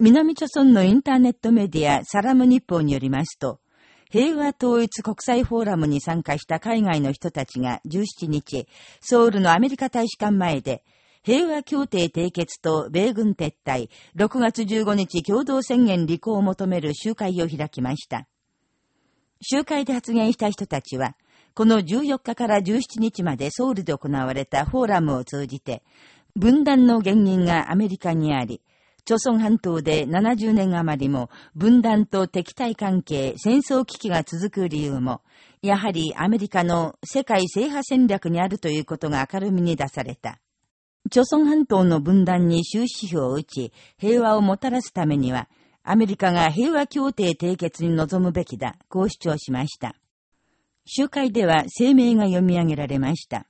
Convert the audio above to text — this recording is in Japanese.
南朝村のインターネットメディアサラム日報によりますと、平和統一国際フォーラムに参加した海外の人たちが17日、ソウルのアメリカ大使館前で、平和協定締結と米軍撤退、6月15日共同宣言履行を求める集会を開きました。集会で発言した人たちは、この14日から17日までソウルで行われたフォーラムを通じて、分断の原因がアメリカにあり、朝鮮半島で70年余りも分断と敵対関係、戦争危機が続く理由も、やはりアメリカの世界制覇戦略にあるということが明るみに出された。朝鮮半島の分断に終止符を打ち、平和をもたらすためには、アメリカが平和協定締結に臨むべきだ、こう主張しました。集会では声明が読み上げられました。